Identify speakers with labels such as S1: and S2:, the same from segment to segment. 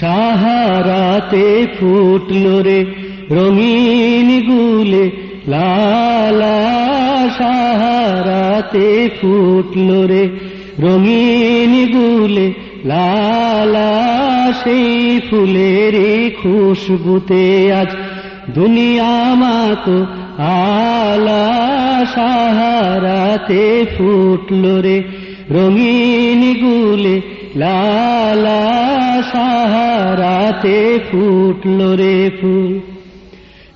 S1: সাহারাতে ফুটলো রে, রঙিন গুলে, লালা সাহারাতে ফুটলো রে, রঙিন গুলে, লালা সেই ফুলের খুশবুতে আজ দুনিয়া মাতো আলা সাহারাতে ফুটলো রে। রঙিন গুলে লালা সাহারাতে ফুটলো রে ফুল।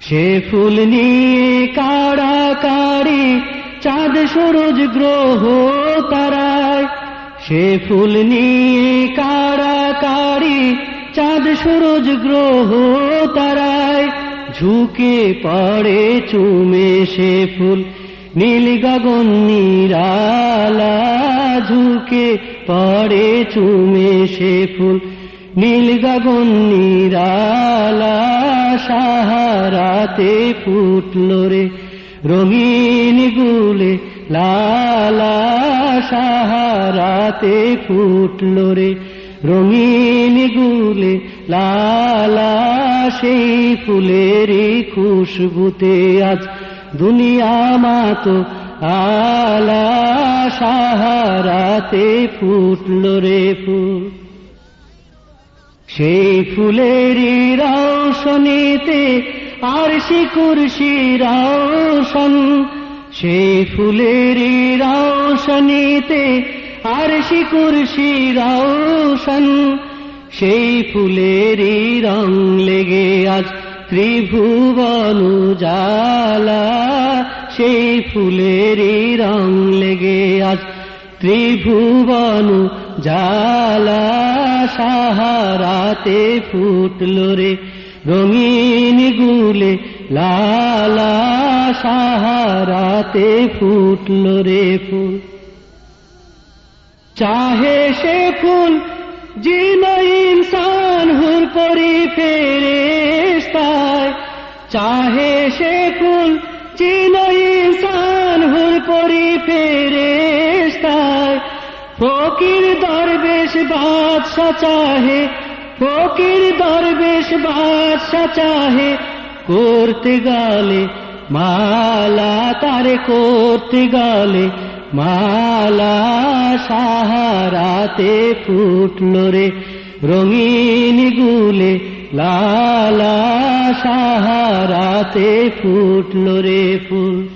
S1: সে ফুল নিয়ে কাড়া কাড়ি চাঁদ সূরজ গ্রহ তারায়। সে ফুল নিয়ে কাড়া কাড়ি চাঁদ সূরজ গ্রহ তারায়। ঝুঁকে পড়ে চুমে সে ফুল। নীল গগন নিরালা ঝুঁকে পড়ে চুমে সে ফুল। নীল গগন নিরালা সাহারাতে ফুটলো রে। রঙিন গুলে লালা সাহারাতে ফুটলো রে। রঙিন গুলে লালা সেই ফুলেরই খুশবুতে আজ দুনিয়া মাতো আলা সাহারাতে ফুটলো রে ফুল। সেই ফুলেরই রৌশনীতে আর শিকুরশি রৌশন। সেই ফুলেরই রৌশনীতে আর শিকুরশি রৌশন। সেই ফুলেরই রং লেগে আজ ত্রিভুবন জালা সেই ফুলেরই রং লেগে আজ। ত্রিভুবন জালা সাহারাতে ফুটলো রে। রঙিন গুলে লালা, সাহারাতে ফুটলো রে ফুল। চাহে সে ফুল জিন চাহে সে জিন ইনসান হুর করি ফেরেস্তায় ফকির দরবেশ বাদশা চাহে, ফকির দরবেশ বাদশা চাহে, করতে গালে মালা তারে করতে গালে মালা সাহারাতে ফুটলো রে, রঙিন গুলে লালা সাহারাতে ফুটলো রে ফুল।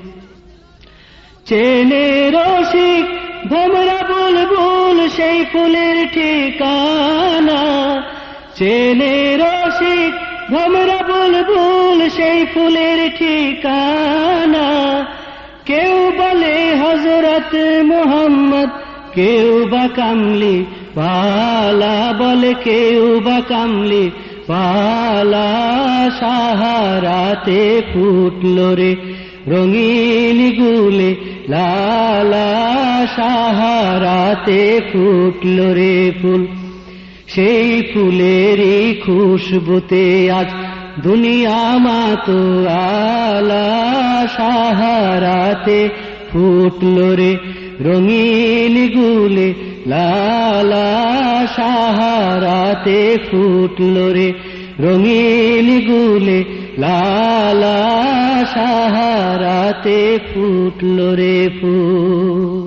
S1: চেনে রসিক ভোমরা বুলবুল সেই ফুলের ঠিকানা। চেনে রসিক ভোমরা বুলবুল সেই ফুলের ঠিকানা। কেউ বলে হজরত মোহাম্মদ, কেউ বা কামলি পালা বলে কেউ বা কামলি পালা সাহারাতে ফুটলো রে, রঙিন গুলে লালা সাহারাতে ফুটলো রে ফুল। সেই ফুলেরই খুশবুতে আজ দুনিয়া মাতো আলা সাহারাতে ফুটলো রে, রঙিন গুলে লালা সাহারাতে ফুটল রে রঙিন গুলে লালা সাহারাতে ফুটল রে ফুল।